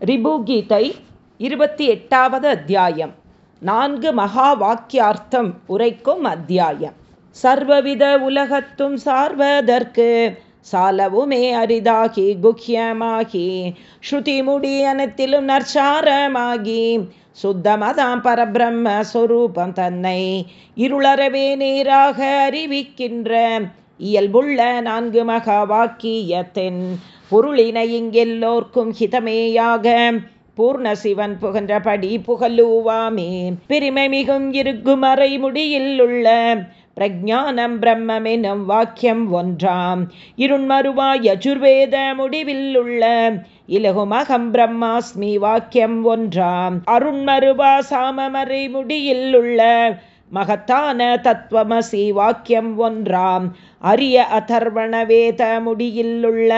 ரிபுகீதை இருபத்தி எட்டாவது அத்தியாயம். நான்கு மகா வாக்கியார்த்தம் உரைக்கும் அத்தியாயம். சர்வவித உலகத்தும் சார்வதற்கு சாலவுமே அரிதாகி குக்கியமாகி ஸ்ருதி முடியனத்திலும் நற்சாரமாகி சுத்தமதாம் பரபிரம்ம சொரூபம் தன்னை இருளறவே நேராக அறிவிக்கின்ற இயல்புள்ள நான்கு மகா வாக்கியத்தின் பொருளினை இங்கெல்லோர்க்கும் ஹிதமேயாக. பூர்ண சிவன் புகன்றபடி புகழுவாமே பெருமை மிகும் இருக்கும் அறை முடியில் உள்ள பிரஜானம் பிரம்மெனும் வாக்கியம் ஒன்றாம். இருண்மருவாய் யஜுர்வேத முடிவில் உள்ள இலகுமகம் பிரம்மாஸ்மி வாக்கியம் ஒன்றாம். அருண்மருவா சாமமறை முடியில் உள்ள மகத்தான தத்துவமசி வாக்கியம் ஒன்றாம். அரிய அதர்வண வேத முடியில் உள்ள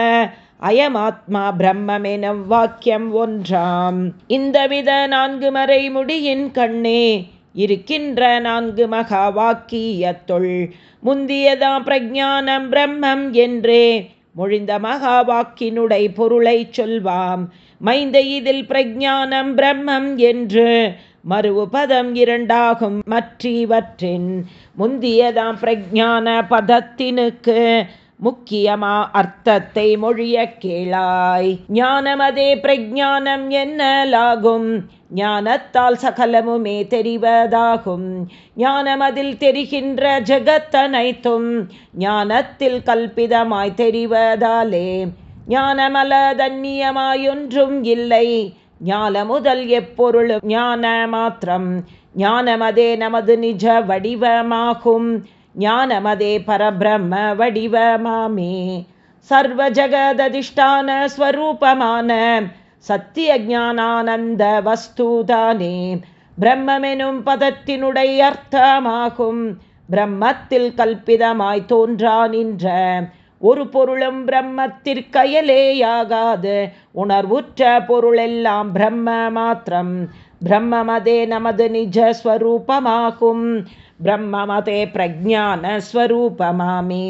அயமாத்மா பிரம்மெனும் வாக்கியம் ஒன்றாம். இந்த வித நான்கு மறை முடியின் கண்ணே இருக்கின்ற நான்கு மகா வாக்கியத்துள் முந்தியதாம் பிரஜானம் பிரம்மம் என்றே மொழிந்த மகா வாக்கினுடை பொருளை சொல்வாம். மைந்த இதில் பிரஜானம் பிரம்மம் என்று மறுவு பதம் இரண்டாகும் மற்றவற்றின். முந்தியதாம் பிரஜான பதத்தினுக்கு முக்கியமா அர்த்தத்தை மொழிய கேளாய். ஞானமதே பிரஜானம் என்னலாகும். ஞானத்தால் சகலமுமே தெரிவதாகும். ஞானமதில் தெரிகின்ற ஜகத்தனைத்தும் ஞானத்தில் கல்பிதமாய் தெரிவதாலே. ஞானமல தன்னியமாயொன்றும் இல்லை. ஞான முதல் எப்பொருளும் ஞான மாத்திரம் ஞானமதே நமது நிஜ வடிவமாகும். ஞானமதே பரபிரம்ம வடிவமாமே சர்வ ஜகததிஷ்டான ஸ்வரூபமான சத்திய ஜானானந்த வஸ்துதானே. பிரம்மெனும் பதத்தினுடைய அர்த்தமாகும். பிரம்மத்தில் கல்பிதமாய் தோன்றா நின்ற ஒரு பொருளும் பிரம்மத்திற்கயலேயாகாது உணர்வுற்ற பொருளெல்லாம் பிரம்ம மாத்திரம். பிரம்மமதே நமது நிஜஸ்வரூபமாகும் பிரம்மமதே பிரஜான ஸ்வரூபமாமே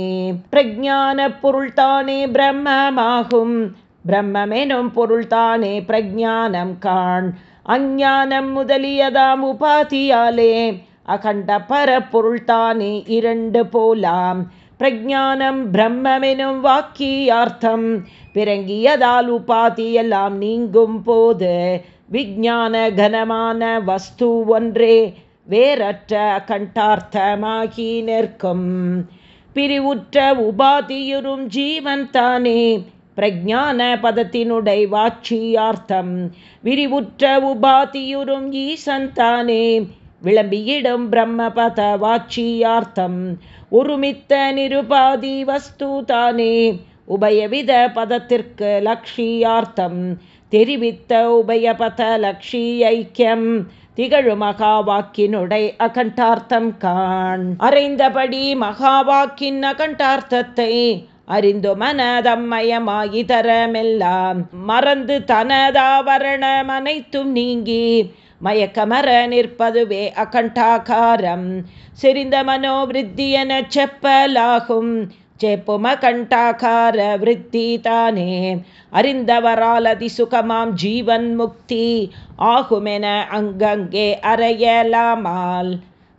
பிரஜான பொருள்தானே பிரம்மமாகும் பிரம்மெனும் பொருள்தானே பிரஜானம் காண் அஞ்ஞானம் முதலியதாம் உபாதியாலே அகண்ட பரப்பொருள்தானே இரண்டு போலாம் பிரஜானம் பிரம்மெனும் வாக்கியார்த்தம் பிறங்கியதால் உபாதியெல்லாம் நீங்கும் போது விஜான கனமான வஸ்து ஒன்றே வேறற்ற கண்டார்த்தமாகி நிற்கும். பிரிவுற்ற உபாதியுறும் ஜீவன் தானே பிரஜான பதத்தினுடை வாட்சியார்த்தம் விரிவுற்ற உபாதியுறும் ஈசன் தானே விளம்பியிடும் பிரம்மபத வாட்சியார்த்தம் ஒருமித்த நிருபாதி வஸ்து தானே உபயவித பதத்திற்கு லக்ஷியார்த்தம் தெரிவித்த உபயபத லக்ஷி ஐக்கியம் திகழு மகா வாக்கினுடை அகண்டார்த்தம் காண். அறைந்தபடி மகா வாக்கின் அகண்டார்த்தத்தை அறிந்து மனதம்மயமாகி தரமெல்லாம் மறந்து தனதாவரணம் அனைத்தும் நீங்கி மயக்கமர நிற்பதுவே அகண்டாகாரம். செறிந்த மனோவிருத்தி செப்பலாகும். செப்பும கண்டாகார விருத்தி தானே அறிந்தவரால் அதிசுகமாம் ஜீவன் முக்தி ஆகுமென அங்கங்கே அறையலாமால்.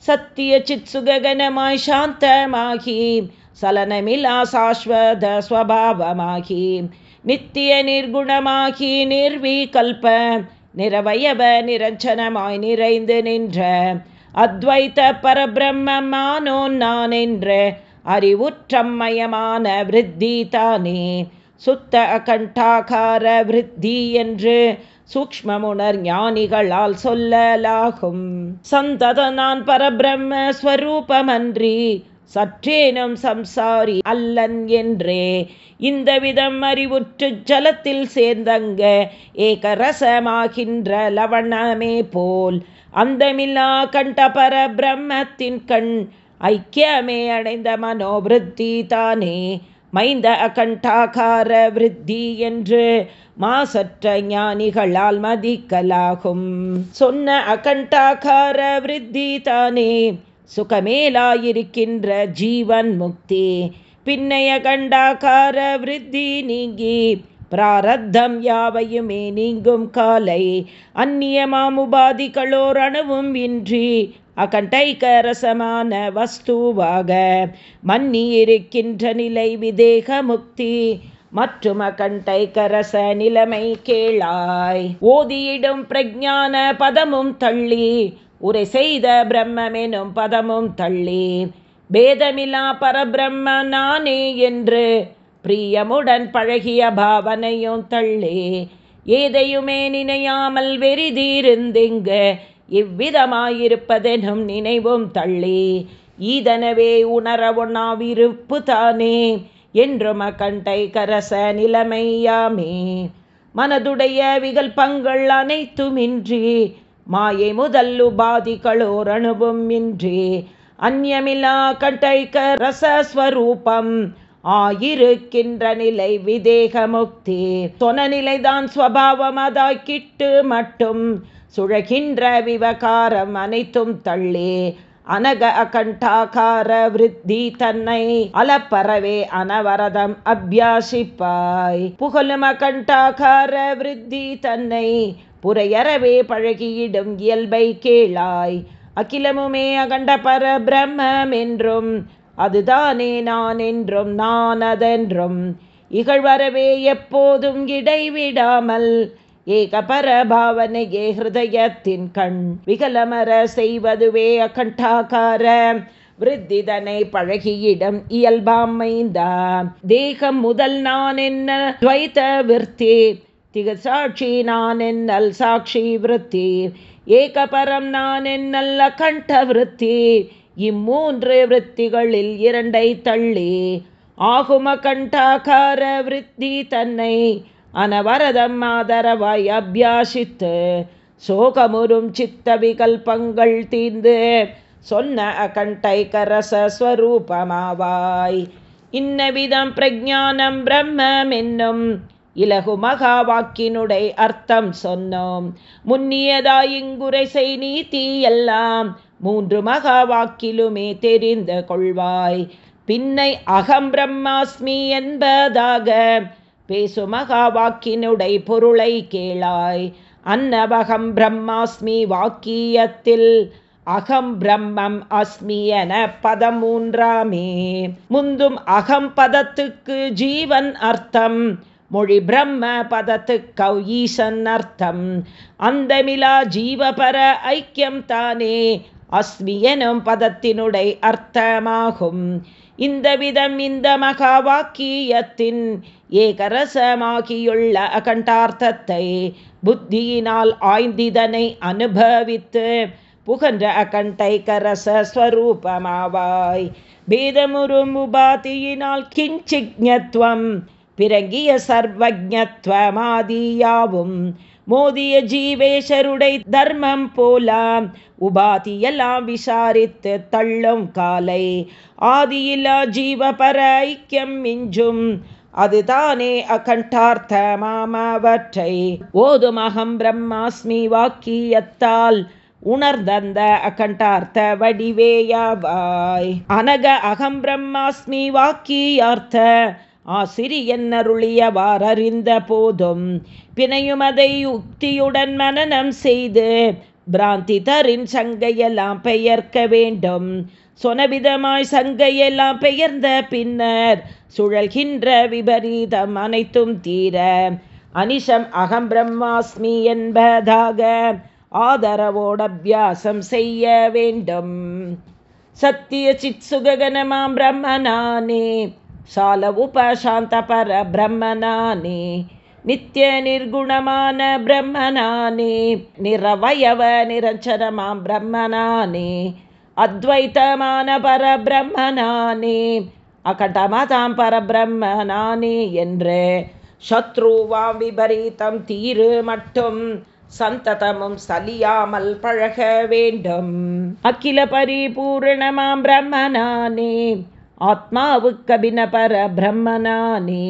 சத்திய சித் சுககனமாய் சாந்தமாகி சலனமிலா சாஸ்வத ஸ்வபாவமாகி நித்திய நிர்குணமாகி நிர்வீகல்ப நிறவயவ நிரஞ்சனமாய் நிறைந்து நின்ற அத்வைத்த பரபிரம்மமானோ நான் என்ற அறிவுற்றம்மயமான விருத்தி தானே. சுத்த அகண்டாகார விருத்தி என்று சூக்மமுணர் ஞானிகளால் சொல்லலாகும். சந்தத நான் பரபிரம்ம ஸ்வரூபமன்றி சற்றேனும் சம்சாரி அல்லன் என்றே. இந்த விதம் அறிவுற்று ஜலத்தில் சேர்ந்தங்க ஏகரசமாகின்ற லவணமே போல். அந்தமில்லா கண்டபர பிரம்மத்தின் கண் ஐக்கியமே அடைந்த மனோவிருத்தி தானே மைந்த அகண்டாகார விருத்தி என்று மாசற்ற ஞானிகளால் மதிக்கலாகும். சொன்ன அகண்டாகார விருத்தி தானே சுகமேலாயிருக்கின்ற ஜீவன் முக்தி. பின்னைய கண்டாகார விருத்தி நீங்கி பிராரத்தம் யாவையுமே நீங்கும் காலை. அந்நியமாம் உபாதிகளோர் அணுவும் இன்றி அகண்டைகரசமான வஸ்துவாக மன்னி இருக்கின்ற நிலை விதேக முக்தி மற்றும் அகண்டைக ரச நிலைமை கேளாய். ஓதியிடும் பிரஜான பதமும் தள்ளி உரை செய்த பிரம்மெனும் பதமும் தள்ளி. பேதமிலா பரபிரம்ம நானே என்று பிரியமுடன் பழகிய பாவனையும் தள்ளி. ஏதையுமே நினையாமல் வெறிதீருந்திங்கு இவ்விதமாயிருப்பதெனும் நினைவும் தள்ளி ஈதனவே உணர ஒண்ணாவிருப்பு தானே என்றும் அக்கண்டை கரச நிலைமையாமே. மனதுடைய விகல்பங்கள் அனைத்துமின்றி மாயை முதல் உபாதிகளோர் அணுவும் இன்றி அந்யமிலா கண்டைக்க ரசஸ்வரூபம் ஆயிருக்கின்ற நிலை விதேக முக்தி சொன நிலைதான் ஸ்வபாவமதாக்கிட்டு மட்டும் சுழகின்ற விவகாரம் அனைத்தும் தள்ளி அனக அகண்டாகார விருத்தி தன்னை அலப்பறவே அனவரதம் அபியாசிப்பாய். புகழும் அகண்டாகார விருத்தி தன்னை புறையறவே பழகியிடும் இயல்பை கேளாய். அகிலமுமே அகண்ட பர பிரம்மம் என்றும் அதுதானே நான் என்றும் நான் அதென்றும் இகழ்வரவே எப்போதும் இடைவிடாமல் ஏகபரபாவனையே ஹிருதயத்தின் கண். விகலமர செய்வதுவே அகண்டாகார. விருத்திதனை பழகியிடம் இயல்பாமைந்தா தேகம் முதல் நான் என்ன துவைத்த விற்த்தி திகசாட்சி நான் என்னல் சாட்சி விருத்தி? ஏகபரம் நான் என்னல் அகண்ட விருத்தி? இம்மூன்று விற்த்திகளில் இரண்டை தள்ளி. ஆகும கண்டாகார விருத்தி தன்னை அனவரதம் ஆதரவாய் அபியாசித்து சோகமுறும் சித்த விகல்பங்கள் தீர்ந்து சொன்ன அகண்டை கரசஸ்வரூபமாவாய் இன்னவிதம் பிரஜானம் பிரம்மம் என்னும் இலகு மகா வாக்கினுடை அர்த்தம் சொன்னோம். முன்னியதாய் இங்குரை நீதி எல்லாம் மூன்று மகா வாக்கிலுமே தெரிந்து கொள்வாய். பின்னை அகம் பிரம்மாஸ்மி என்பதாக பேசு மகா வாக்கினுடை பொருளை கேளாய். அன்னவகம் பிரம்மாஸ்மி வாக்கியத்தில் அகம் பிரம்மம் அஸ்மி என பதம் மூன்றாமே. முந்தும் அகம் பதத்துக்கு ஜீவன் அர்த்தம் மொழி பிரம்ம பதத்துக்கு ஈசன் அர்த்தம். அந்தமிலா ஜீவபர ஐக்கியம் தானே அஸ்மி எனும் பதத்தினுடை அர்த்தமாகும். இந்த விதம் இந்த மகா வாக்கியத்தின் ஏகரசமாகியுள்ள அகண்டார்த்தத்தை புத்தியினால் ஆய்ந்திதனை அனுபவித்து புகன்ற அகண்டை கரசஸ்வரூபமாவாய் பேதமுறும் உபாதியினால் கிஞ்சிக்ஞத்வம் பிறங்கிய சர்வஜத்வமாதியாவும் மோதிய ஜீவேஷருடை தர்மம் போலாம். உபாதியெல்லாம் விசாரித்து தள்ளும் காலை. ஆதியில்லா ஜீவபர ஐக்கியம் மிஞ்சும். அதுதானே அகண்டார்த்த மாமாவற்றை. ஓதும் ஓதுமகம் பிரம்மாஸ்மி வாக்கியத்தால் உணர்ந்தந்த அகண்டார்த்த வடிவேயாவாய். அனக அகம் பிரம்மாஸ்மி வாக்கியார்த்த ஆசிரியன் அருளியவாறறிந்த போதும். பிணையுமதை உக்தியுடன் மனநம் செய்து பிராந்தி தரின் சங்கையெல்லாம் பெயர்க்க வேண்டும். சொனவிதமாய் சங்கையெல்லாம் பெயர்ந்த பின்னர் சுழல்கின்ற விபரீதம் அனைத்தும் தீர அனிஷம் அகம் பிரம்மாஸ்மி என்பதாக ஆதரவோட அபியாசம் செய்ய வேண்டும். சத்திய சித் சுககனமாம் பிரம்மனானே சால உபசாந்த பர பிரம்மனானே நித்திய நிர்குணமான பிரம்மனானே நிறவயவ நிரஞ்சனமாம் பிரம்மனானே அத்வைத்தமான பரபிரம்மனானே அகண்டமதாம் பரபிரம்மனானே என்று சத்ருவாம் விபரீதம் தீரு மட்டும் சந்ததமும் சலியாமல் பழக வேண்டும். அகில பரிபூர்ணமாம் பிரம்மனானே ஆத்மாவுக்கபின பர பிரம்மனானே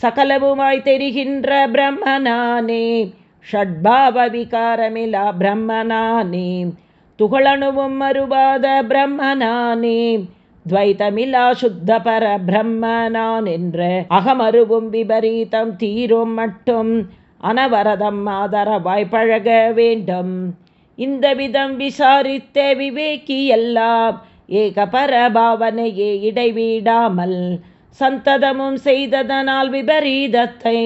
சகலவுமாய் தெரிகின்ற பிரம்மனானே. ஷட்பாவ விகாரமிலா பிரம்மனானே. துகளணுவும் மறுவாத பிரம்மனானே. துவைதமிலா சுத்த பர பிரம்மனான் என்ற அகமருவும் விபரீதம் தீரும் மட்டும் அனவரதம் ஆதரவாய் பழக வேண்டும். இந்த விதம் விசாரித்த விவேக்கியெல்லாம் எல்லாம் ஏக பரபாவனையே இடைவிடாமல் சந்ததமும் செய்ததனால் விபரீதத்தை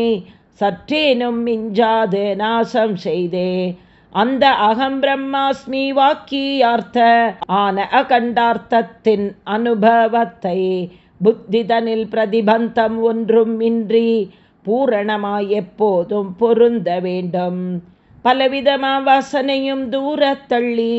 சற்றேனும் மிஞ்சாது நாசம் செய்தே. அந்த அகம் பிரம்மாஸ்மி வாக்கியார்த்த ஆன அகண்டார்த்தத்தின் அனுபவத்தை புத்திதனில் பிரதிபந்தம் ஒன்றும் இன்றி பூரணமாய் எப்போதும் பொருந்த வேண்டும். பலவிதமா வாசனையும் தூரத்தள்ளி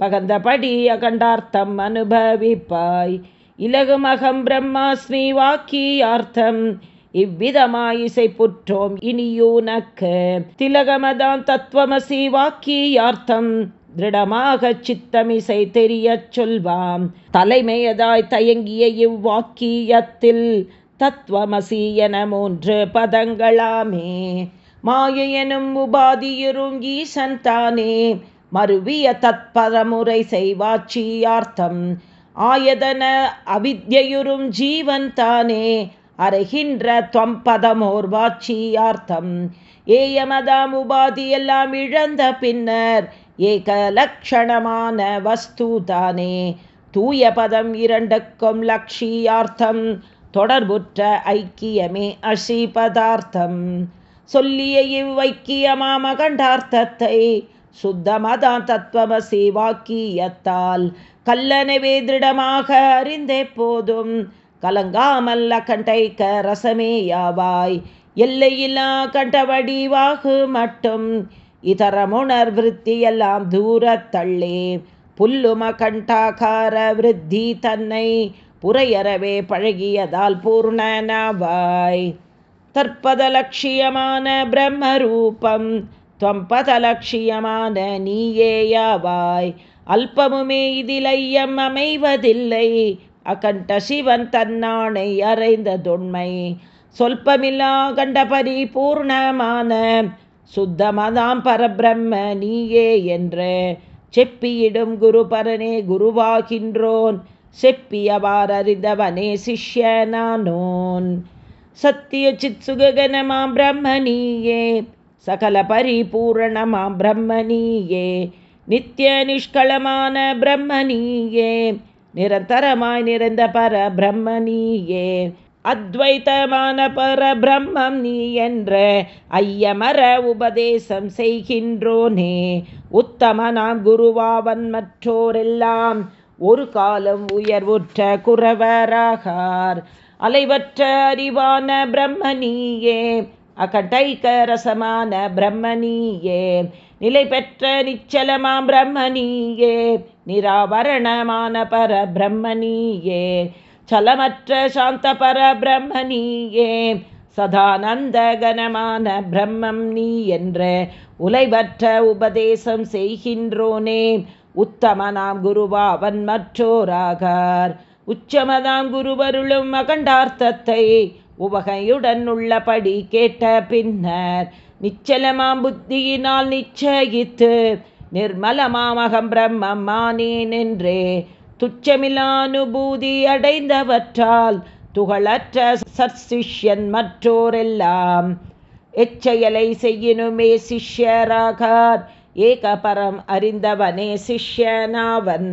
பகந்தபடி அகண்டார்த்தம் அனுபவிப்பாய். இலகும் அகம் பிரம்மாஸ்மி வாக்கியார்த்தம் இவ்விதமாய் இசை புற்றோம் இனியூனக்கு திலகமதான் தத்துவமசி வாக்கியார்த்தம். திருடமாக சித்தமிசை தெரியச் சொல்வாம். தலைமையதாய் தயங்கிய இவ்வாக்கியத்தில் தத்துவமசி என மூன்று பதங்களாமே. மாயையனும் உபாதியுறும் ஈசன் தானே. மருவிய தத்பரமுறை செய்வாட்சியார்த்தம். ஆயதன அவித்யுறும் ஜீவன் தானே அறைகின்ற தொம்பதமோர் வாட்சியார்த்தம் ஏயமதாம் உபாதி எல்லாம் இழந்த பின்னர் ஏகலக்ஷணமான வஸ்து தானே தூய பதம் இரண்டுக்கும் லக்ஷியார்த்தம் தொடர்புற்ற ஐக்கியமே அசி பதார்த்தம். சொல்லிய இவ்வைக்கியமாமகண்டார்த்தத்தை சுத்தமதான் தத்துவமசி வாக்கியத்தால் கல்லனவே திருடமாக அறிந்தே போதும். கலங்காமல் கண்டைக்க ரசமேயாவாய் எல்லையில்லா கண்டவடிவாகு மட்டும். இதரமுணர் விருத்தியெல்லாம் தூரத்தள்ளே புல்லும கண்டாகார விருத்தி தன்னை புறையறவே பழகியதால் பூர்ணனவாய். தற்பதலட்சியமான பிரம்மரூபம் துவம்பதலட்சியமான நீயேயாவாய் அல்பமுமே இதில் ஐயம் அமைவதில்லை. அகண்ட சிவன் தன்னானை அறைந்ததொன்மை சொல்பமில்லா கண்ட பரிபூர்ணமான சுத்தமதாம் பரபிரம்ம நீயே என்று செப்பியிடும் குரு பரனே குருவாகின்றோன். செப்பியவார் அறிந்தவனே சிஷ்யனானோன். சத்திய சித் சுககனமாம் பிரம்மணியே சகல பரிபூரணமாம் பிரம்மணியே நித்திய நிஷ்களமான பிரம்மணியே நிரந்தரமாய் நிறைந்த பர பிரம்மணியே அத்வைத்தமான பர பிரம்மம் நீ என்ற ஐயமர உபதேசம் செய்கின்றோனே உத்தம நாம் குருவாவன் மற்றோரெல்லாம் ஒரு காலம் உயர்வுற்ற குறவராகார். அலைவற்ற அறிவான பிரம்மணியே அகட்டைக்க ரசமான பிரம்மணியே நிலை பெற்ற நிச்சலமாம் பிரம்மணியே நிராவரணமான பர பிரம்மணியே சலமற்ற சாந்த பர பிரம்மணியே சதானந்த கனமான பிரம்மம் நீ என்ற உலைவற்ற உபதேசம் செய்கின்றோனே. உத்தமனாம் குருவாவன் மற்றோராகார். உச்சமதாம் குருவருளும் அகண்டார்த்தத்தை உவகையுடன் உள்ளபடி கேட்ட பின்னர் நிச்சலமாம் புத்தியினால் நிச்சயித்து நிர்மலமாமகம் பிரம்மம் மானேன் என்றே அடைந்தவற்றால் துகளற்ற சற்சிஷ்யன் மற்றோரெல்லாம். எச்செயலை செய்யினுமே சிஷ்யராகார் ஏகபரம் அறிந்தவனே சிஷ்யனாவன்.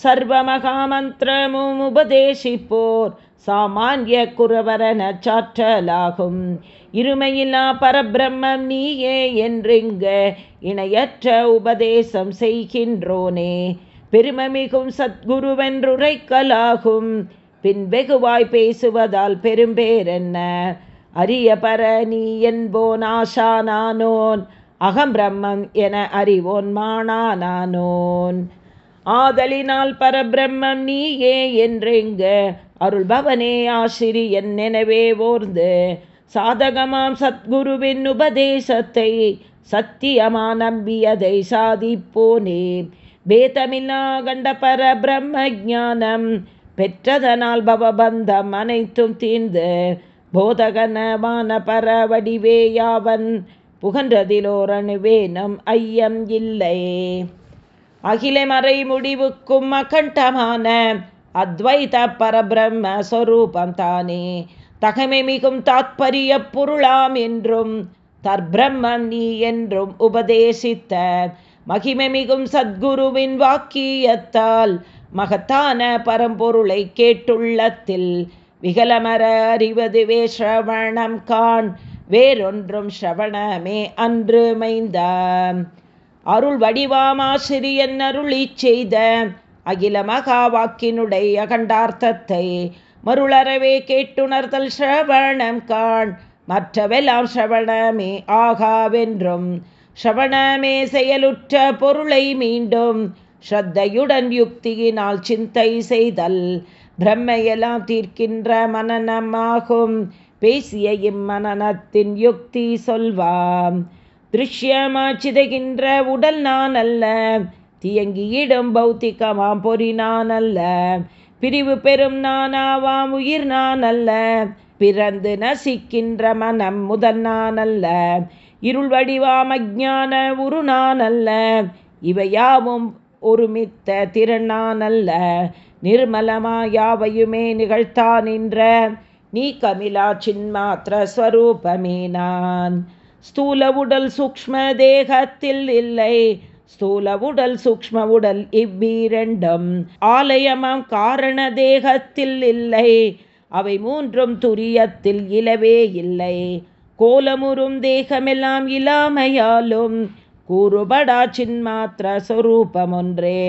சர்வமகாமந்திரமும் உபதேசிப்போர் சாமானிய குறவரன சாற்றலாகும். இருமையில்லா பரபிரம்மம் நீயே என்றிங்க இணையற்ற உபதேசம் செய்கின்றோனே. பெருமமிகும் சத்குருவென்றுரைக்கலாகும். பின் வெகுவாய் பேசுவதால் பெரும்பேரென்ன. அரிய பர நீ என்போன் ஆசானானோன் அகம் பிரம்மம் என அறிவோன் மானானானோன். ஆதலினால் பரபிரம்மம் நீயே என்றெங்க அருள்பவனே ஆசிரியன் நினைவே ஓர்ந்து. சாதகமாம் சத்குருவின் உபதேசத்தை சத்தியமா நம்பியதை சாதிப்போனே. பேதமில்லா கண்ட பர பிரம்ம ஜானம் பெற்றதனால் பவபந்தம் அனைத்தும் தீர்ந்து. போதகனமான பர வடிவேயாவன் புகன்றதிலோரணுவேனம் ஐயம் இல்லை. அகில மறை முடிவுக்கும் அகண்டமான அத்வைத பரபிரம்மஸ்வரூபம் தானே. தகமை மிகும் தாத்பரிய பொருளாம் என்றும் தற்பிரம்மம் நீ என்றும் உபதேசித்த மகிமை மிகும் சத்குருவின் வாக்கியத்தால் மகத்தான பரம்பொருளை கேட்டுள்ளத்தில் விகலமர அறிவதுவே ஸ்ரவணம் கான் வேறொன்றும் ஸ்ரவணமே அன்று மைந்த. அருள் வடிவாமாசிரியன் அருளி செய்த அகில மகா வாக்கினுடைய அகண்டார்த்தத்தை மருளறவே கேட்டுணர்தல் ஸ்ரவணம் காண். மற்றவெல்லாம் ஸ்ரவணமே ஆகாவென்றும் ஸ்ரவணமே செயலுற்ற பொருளை மீண்டும் ஸ்ரத்தையுடன் யுக்தியினால் சிந்தை செய்தல் பிரம்மையெல்லாம் தீர்க்கின்ற மனநமாகும். பேசிய இம்மனத்தின் யுக்தி சொல்வாம். திருஷ்யமாச்சிதைகின்ற உடல் நான் அல்ல தியங்கியிடம் பௌத்திகமாம் பொறி நான் அல்ல பிரிவு பெறும் நானாவாம் உயிர் நான் அல்ல பிறந்து நசிக்கின்ற மனம் முதன் நான் அல்ல இருள் வடிவாம் அஜான உரு நான் அல்ல இவையாவும் ஒருமித்த திறனான் அல்ல நிர்மலமா யாவையுமே நிகழ்த்தான் நின்ற நீ கமிலா சின்மாத்திர ஸ்வரூபமே நான். ஸ்தூல உடல் சூக்ம தேகத்தில் இல்லை. ஸ்தூல உடல் சூக்ம உடல் இவ்வீரண்டும். ஆலயமாம் காரண தேகத்தில் இல்லை. அவை மூன்றும் துரியத்தில் இலவே இல்லை. கோலமுறும் தேகமெல்லாம் இல்லாமையாலும் கூறுபடா சின்மாத்திர சொரூபம் ஒன்றே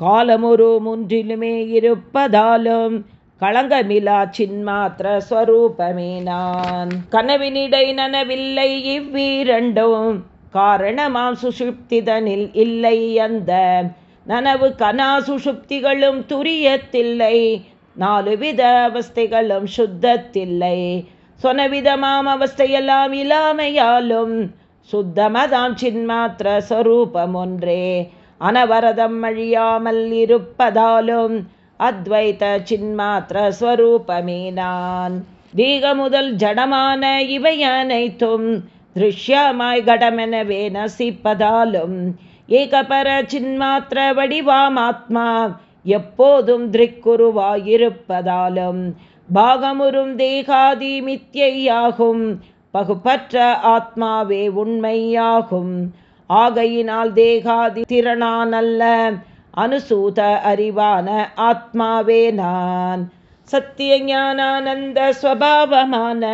காலமுறு முன்றிலுமே இருப்பதாலும் களங்கமிலா சின்மாத்திர ஸ்வரூபமே நான் கனவினிடை நனவில்லை இவ்வீரண்டும். காரணமாம் சுஷுப்திதனில் இல்லை அந்த. நனவு கனா சுஷுப்திகளும் துரியத்தில்லை. நாலு வித அவஸ்தைகளும் சுத்தத்தில்லை. சொனவிதமாம் அவஸ்தையெல்லாம் இல்லாமையாலும் சுத்தமதாம் சின்மாத்திர ஸ்வரூபம் ஒன்றே அனவரதம் அழியாமல் இருப்பதாலும் அத்வைத சின்மாத்திர ஸ்வரூபமே நான். தீக முதல் ஜடமான இவை அனைத்தும் திருஷ்யமாய் கடமெனவே நசிப்பதாலும் ஏகபர சின்மாத்திர வடிவாம் ஆத்மா எப்போதும் திரிக்குருவாயிருப்பதாலும் பாகமுறும் தேகாதி மித்தியாகும் பகுப்பற்ற ஆத்மாவே உண்மையாகும் ஆகையினால் தேகாதி திறனானல்ல அனுசூத அறிவான ஆத்மாவே நான் சத்திய ஞானானந்த ஸ்வபாவமான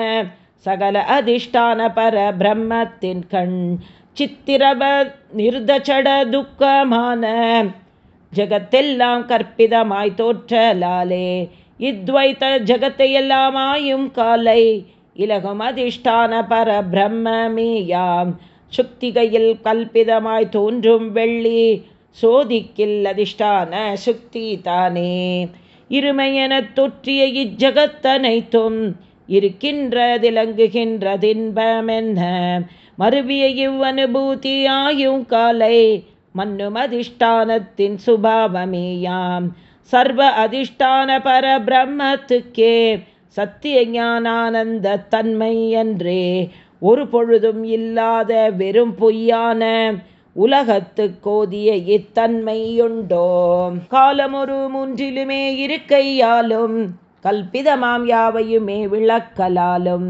சகல அதிஷ்டான பர பிரம்மத்தின் கண் சித்திரப நிர்தச்சட துக்கமான. ஜகத்தெல்லாம் கற்பிதமாய் தோற்றலாலே இத்வைத்த ஜகத்தையெல்லாம் ஆயும் காலை இலகும் அதிஷ்டான பர பிரம்மமேயாம் சுக்திகையில் கல்பிதமாய் தோன்றும் வெள்ளி சோதிக்கில் அதிஷ்டான சுக்தி தானே. இருமையென தொற்றிய இஜகத்தனைத்தும் இருக்கின்றதிலங்குகின்றதின்பமென்ன? மறுவிய இவ்வனுபூதியாயும் காலை மன்னும் அதிஷ்டானத்தின் சுபாவமேயாம். சர்வ அதிஷ்டான பர பிரம்மத்துக்கே சத்திய ஞானானந்த தன்மை என்றே ஒரு பொழுதும் இல்லாத வெறும் பொய்யான உலகத்து கோதிய இத்தன்மையுண்டோ? காலமொரு மூன்றிலுமே இருக்கையாலும் கல்பிதமாம் யாவையுமே விளக்கலாலும்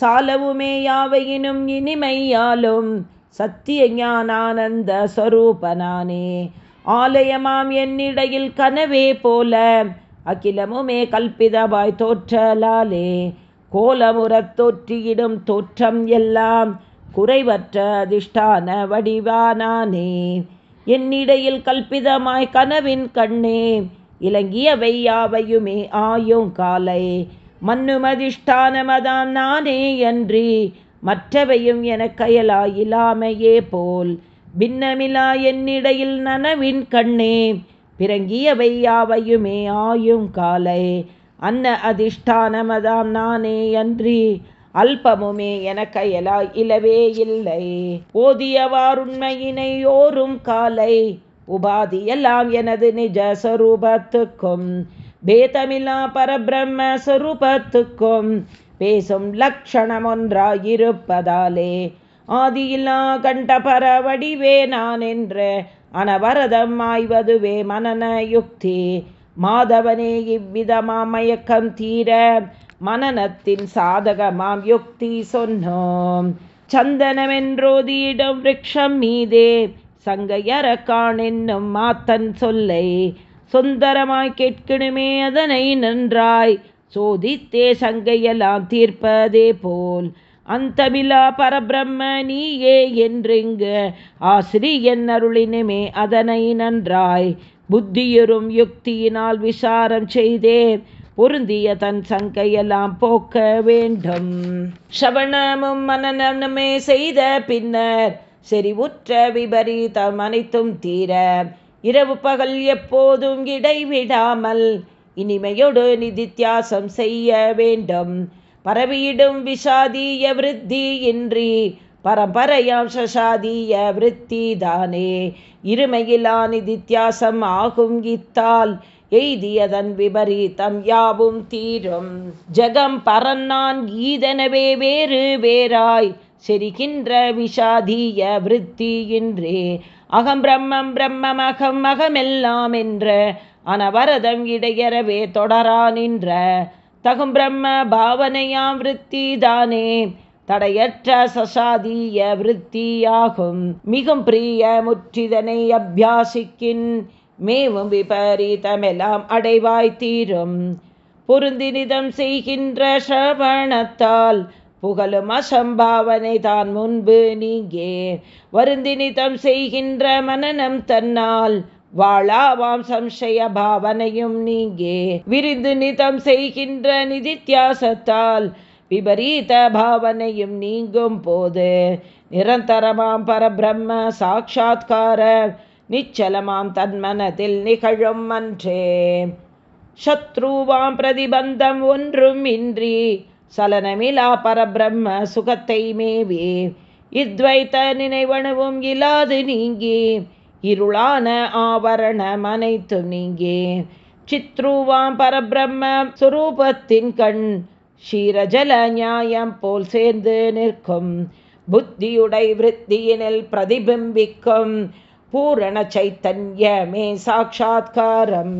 சாலவுமே யாவையினும் இனிமையாலும் சத்திய ஞானானந்த ஸ்வரூபனானே ஆலயமாம் என்னிடையில் கனவே போல அகிலமுமே கல்பிதமாய் தோற்றலாலே. கோலமுறத் தோற்றியிடும் தோற்றம் எல்லாம் குறைவற்ற அதிஷ்டான வடிவானானே. என்னிடையில் கல்பிதமாய் கனவின் கண்ணே இலங்கியவை யாவையுமே ஆயும் காலை. மன்னுமதிஷ்டானமதாம் நானே அன்றி மற்றவையும் என கயலாயிலாமையே போல். பின்னமிலா என்னிடையில் நனவின் கண்ணே பிறங்கியவை யாவையுமே ஆயும் காலை. அன்ன அதிஷ்டானமதாம் நானே அன்றி அல்பமுமே என கயலாய் இலவே இல்லை. ஓதியவாருண்மையினை ஓரும் காலை. உபாதியெல்லாம் எனது நிஜ சொரூபத்துக்கும் பேதமில்லா பரபிரம்ம சொரூபத்துக்கும் பேசும் லக்ஷணம் ஒன்றாயிருப்பதாலே ஆதியில்லா கண்டபர வடிவே நான் என்று அனவரதம் ஆய்வதுவே மனன யுக்தி மாதவனே இவ்விதமாம் மயக்கம் தீர மனநத்தின் சாதகமாம் யுக்தி சொன்னோம். சந்தனமென்றோதியிடம் விரக்ஷம் மீதே சங்கையரக்கான் என்னும் மாத்தன் சொல்லை சுந்தரமாய் கேட்கணுமே அதனை நன்றாய். சோதித்தே சங்கையெல்லாம் தீர்ப்பதே போல். அந்தமிலா பரபிரம்ம நீயே என்றிங்கு ஆசிரியன் அருளினுமே அதனை நன்றாய். புத்தியுறும் யுக்தியினால் விசாரம் செய்தே பொருந்திய தன் சங்கையெல்லாம் போக்க வேண்டும். ஷவணமும் மனநமே செய்த பின்னர் செறிவுற்ற விபரீதம் அனைத்தும் தீர இரவு பகல் எப்போதும் இடைவிடாமல் இனிமையோடு நிதித்தியாசம் செய்ய வேண்டும். பரவியிடும் விஷாதீய விருத்தி இன்றி பரம்பரையாம் சசாதீய விருத்தி தானே. இருமையிலா நிதித்தியாசம் ஆகும் இத்தால் எய்தியதன் விபரீதம் யாவும் தீரும். ஜகம் பரன்னான் ஈதனவே வேறு வேறாய் செரிகின்ற விஷாதீய விருத்தியின்றே. அகம் பிரம்மம் பிரம்மம் அகம் அகமெல்லாம் என்ற அனவரதம் இடையறவே தொடரா நின்ற. தகும் பிரம்ம பாவனையாம் விருத்தி தானே தடையற்ற சசாதீய விருத்தியாகும். மிகும் பிரிய முற்றிதனை அபியாசிக்கின் மேவும் விபரீதமெல்லாம் அடைவாய் தீரும். பொருந்தினிதம் செய்கின்ற ஸ்ரவணத்தால் புகழும் அசம்பாவனை தான் முன்பு நீங்கே. வருந்தினிதம் செய்கின்ற மனநம் தன்னால் வாழாவாம் சம்சய பாவனையும் நீங்கே. விரிந்து நிதம் செய்கின்ற நிதித்தியாசத்தால் விபரீத பாவனையும் நீங்கும் போது நிரந்தரமாம் பரபிரம்ம சாட்சா்கார நிச்சலமாம் தன்மனத்தில் நிகழும் அன்றே. சத்ருவாம் பிரதிபந்தம் ஒன்றும் இன்றி சலனமிலா பரபிரம்ம சுகத்தை மேவே. இத்வைத்த நினைவணுவும் இல்லாது நீங்கி. இருளான ஆவரணம் அனைத்தும் நீங்கே. சித்ருவாம் பரபிரம்ம சுரூபத்தின் கண். ஷீரஜல நியாயம் போல் சேர்ந்து நிற்கும். புத்தியுடை விருத்தியினில் பிரதிபிம்பிக்கும். பூரண சைத்தன்யமே சாட்சா்காரம்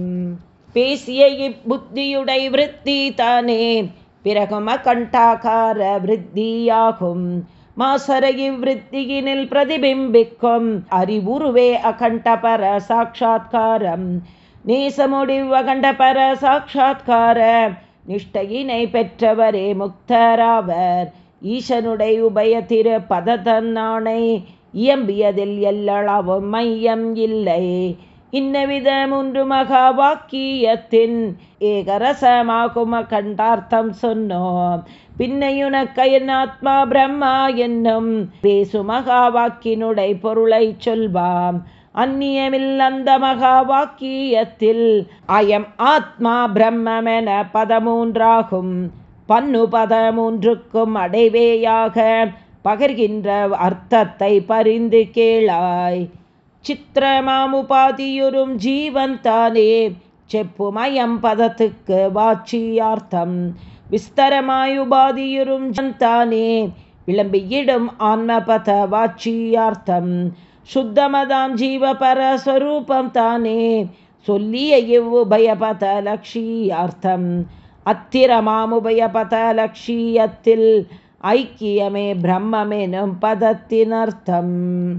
பேசிய இப்புத்தியுடை விருத்தி தானே. பிறகும் அகண்டாகார விருத்தியாகும் மாசரகி இவ்விருத்தியினில் பிரதிபிம்பிக்கும். அறிவுருவே அகண்டபர சாட்சா்காரம் நேசமுடிவ் அகண்டபர சாட்சா்கார நிஷ்டையினை பெற்றவரே முக்தராவர். ஈசனுடைய உபய திரு பததன்னானை இயம்பியதில் எல்லளவும் மையம் இல்லை. இன்னவித மூன்று மகா வாக்கியத்தின் ஏகரசமாகும கண்டார்த்தம் சொன்னோம். பின்னையுனக்கையன் ஆத்மா பிரம்மா என்னும் பேசு மகா வாக்கினுடை பொருளை சொல்வாம். அந்நியமில் அந்த மகா வாக்கியத்தில் அயம் ஆத்மா பிரம்மென பதமூன்றாகும். பன்னு பதமூன்றுக்கும் அடைவேயாக பகர்கின்ற அர்த்தத்தை பரிந்து கேளாய். சித்திரமாமுபாதியுறும் ஜீவன் தானே செப்புமயம் பதத்துக்கு வாட்சியார்த்தம். விஸ்தரமாயுபாதியுறும் தானே விளம்பியிடும் ஆன்மபத வாட்சியார்த்தம். சுத்தமதாம் ஜீவபரஸ்வரூபம் தானே சொல்லிய இவ்வுபயபத லக்ஷியார்த்தம். அத்திரமாமுபயபத லக்ஷியத்தில் ஐக்கியமே பிரம்மெனும் பதத்தினர்த்தம்.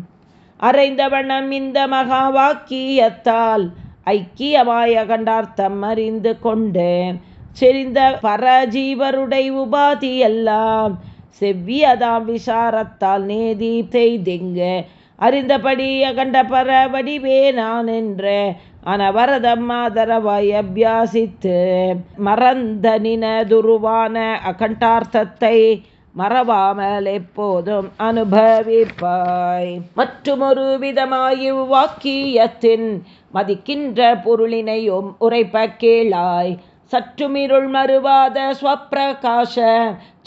அரைந்த வண்ணம் இந்த மகா வாக்கியத்தால் ஐக்கியமாய கண்டார்த்தம் அறிந்து கொண்டு செறிந்த பரஜீவருடை உபாதி எல்லாம் செவ்வியதாம் விசாரத்தால் நேதி செய்திங்கு. அறிந்தபடி அகண்ட பர வடிவே நான் என்ற அனவரதம் ஆதரவாய் அபியாசித்து மறந்த நின துருவான அகண்டார்த்தத்தை மறவாமல் எப்போதும் அனுபவிப்பாய். மற்றுமொரு விதமாய் வாக்கியத்தின் மதிக்கின்ற பொருளினையும் உரைப்ப கேளாய் சற்றுமிருள் மறுவாத ஸ்வப்பிரகாச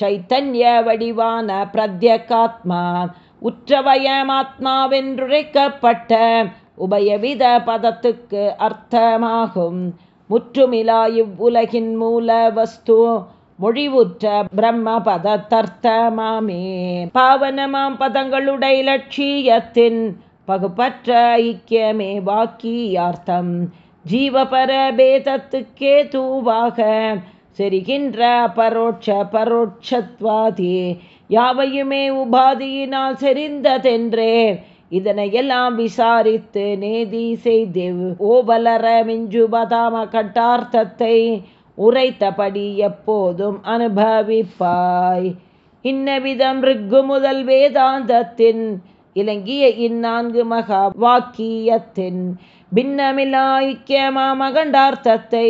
சைத்தன்ய வடிவான பிரத்யகாத்மா உற்றவயமாத்மாவென்றுரைக்கப்பட்ட உபயவித பதத்துக்கு அர்த்தமாகும். முற்றுமிலா இவ்வுலகின் மூல வஸ்து மொழிவுற்ற பிரம்ம பதத்தர்த்தமாமே பாவனமாம் பதங்களுடைய லட்சியத்தின் பகுப்பற்ற ஐக்கியமே வாக்கியார்த்தம். ஜீவபர பேதத்துக்கே தூவாக செரிகின்ற பரோட்ச பரோட்சத்வாதி. யாவையுமே உபாதியினால் செறிந்ததென்றே இதனையெல்லாம் விசாரித்து நேதி செய்தேவ். ஓபலர மிஞ்சுபதாம கட்டார்த்தத்தை உரைத்தபடி எப்போதும் அனுபவிப்பாய். இன்னவிதம் ரிக்கு முதல் வேதாந்தத்தின் இலங்கிய இந்நான்கு மகா வாக்கியத்தின். பின்னமில்லா ஐக்கியமா மகண்டார்த்தத்தை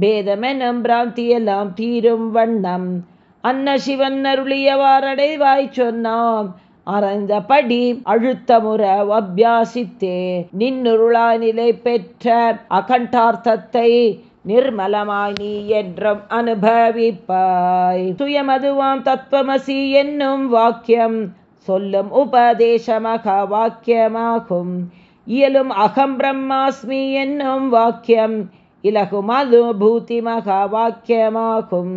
பேதமெனும் பிராந்தியெல்லாம் தீரும் வண்ணம். அன்ன சிவன் அருளியவாறடைவாய் சொன்னான் அறைந்தபடி அழுத்தமுற அபியாசித்தே நின்னுருளா நிலை பெற்ற அகண்டார்த்தத்தை நிர்மலமாய் நீ என்றும் அனுபவிப்பாய். சுயமதுவாம் தத்துவமசி என்னும் வாக்கியம் சொல்லும் உபதேசமக வாக்கியமாகும். இயலும் அகம் பிரம்மாஸ்மி என்னும் வாக்கியம் இலகும் அது பூதி மகா வாக்கியமாகும்.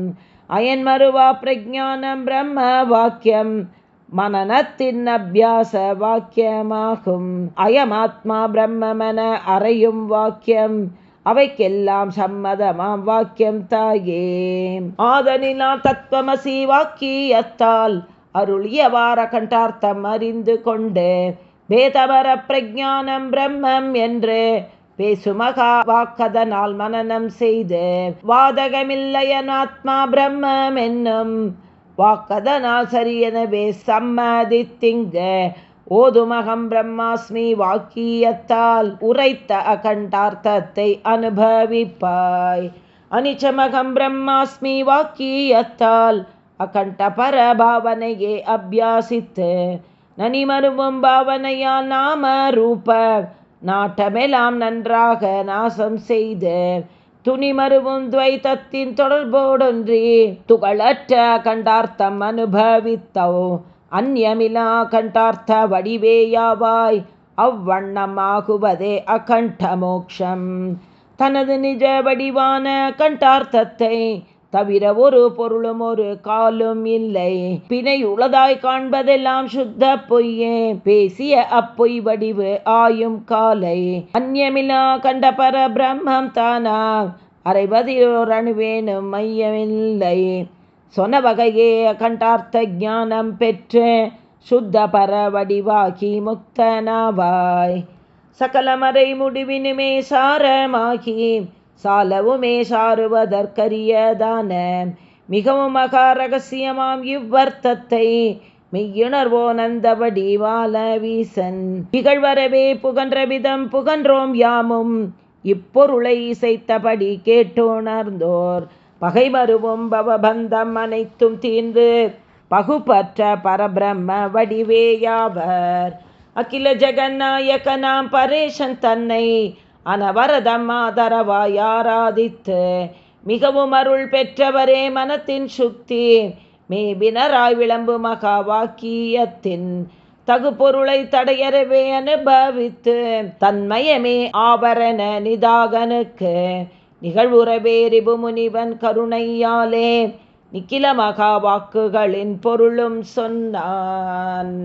அயன் மருவா பிரஜானம் பிரம்ம வாக்கியம் மனநத்தின் அபியாச வாக்கியமாகும். அயமாத்மா பிரம்மமென அறையும் வாக்கியம் அவைக்கெல்லாம் சம்மதமாம் வாக்கியம் தாயே. ஆதனினா தத்துவமசி வாக்கியத்தால் அருளியவார கண்டார்த்தம் அறிந்து கொண்டு வேதவர பிரஜானம் பிரம்மம் என்று பேசுமகா வாக்கதனால் மனநம் செய்து வாதகமில்லையனாத்மா பிரம்மம் என்னும் வாக்கதனால் சரியெனவே சம்மதித்திங்க. ஓதுமகம் பிரம்மாஸ்மி வாக்கியத்தால் உரைத்த அகண்டார்த்தத்தை அனுபவிப்பாய். அனிச்சமகம் பிரம்மாஸ்மி வாக்கியத்தால் அகண்ட பரபாவனையே அபியாசித்து நனிமருவும் பாவனையா நாம ரூப நாட்டமெல்லாம் நன்றாக நாசம் செய்து துணிமருவும் துவைத்தத்தின் தொடர்போடொன்றி துகளற்ற கண்டார்த்தம் அனுபவித்தோ அந்நியமிலா கண்டார்த்த வடிவேயாவாய் அவ்வண்ணமாகுவதே அகண்ட மோக்ஷம். தனது நிஜ வடிவான கண்டார்த்தத்தை தவிர ஒரு பொருளும் ஒரு காலும் இல்லை. பிணை உளதாய் காண்பதெல்லாம் சுத்த பொய்யே. பேசிய அப்பொய் வடிவு ஆயும் காலை. அந்நியமிலா கண்ட பர பிரம்மம் தானா அரைவதில் அணுவேனும் மையமில்லை. சொன்ன வகையே அகண்டார்த்த ஞானம் பெற்று சுத்த பர வடிவாகி முக்தனாவாய். சகலமறை முடிவினுமே சாரமாகி சாலவுமே சாருவதற்கரியதான மிகவும் மகா ரகசியமாம் இவ்வர்த்தத்தை மெய்யுணர்வோ நந்தபடி வால வீசன் திகழ்வரவே புகன்ற விதம் புகன்றோம் யாமும் இப்பொருளை இசைத்தபடி கேட்டுணர்ந்தோர். பகைவருவும் பவபந்தம் அனைத்தும் தீர்ந்து பகுப்பற்ற பரபிரம்ம வடிவேயாவர் அகில ஜெகநாயகனாம் பரேஷன் தன்னை அனவரதம் ஆதரவாய் ஆராதித்து மிகவும் அருள் பெற்றவரே மனத்தின் சுக்தி மேபினராய் விளம்பு மகா வாக்கியத்தின் தகு பொருளை தடையறவே அனுபவித்து தன்மயமே ஆபரண நிதாகனுக்கு நிகழ்வுறவே ரிபுமுனிவன் கருணையாலே நிக்கில மகா வாக்குகளின் பொருளும் சொன்னான்.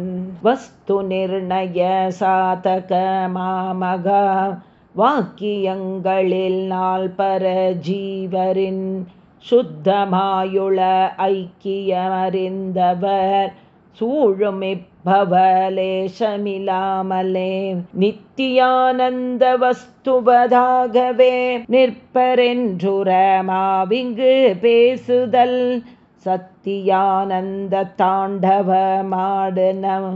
வஸ்து நிர்ணய சாதக மாமகா வாக்கியங்களில் நாள் பர ஜீவரின் சுத்தமாயுள ஐக்கியமறிந்தவர் சூழும் பவலேஷமிலாமலே நித்தியானந்த வஸ்துவதாகவே நிற்பரென்றுரமாவிங்கு பேசுதல் சத்தியானந்த தாண்டவமாடனம்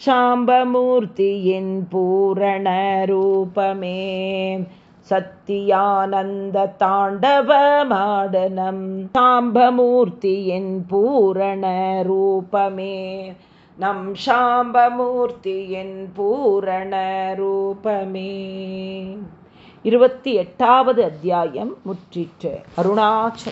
சாம்பமூர்த்தியின் பூரண ரூபமே சத்தியானந்த தாண்டவமாடனம் சாம்பமூர்த்தியின் பூரண ரூபமே நம் சாம்பமூர்த்தியின் பூரண ரூபமே. இருபத்தி எட்டாவது அத்தியாயம் முற்றிற்று. அருணாச்சல்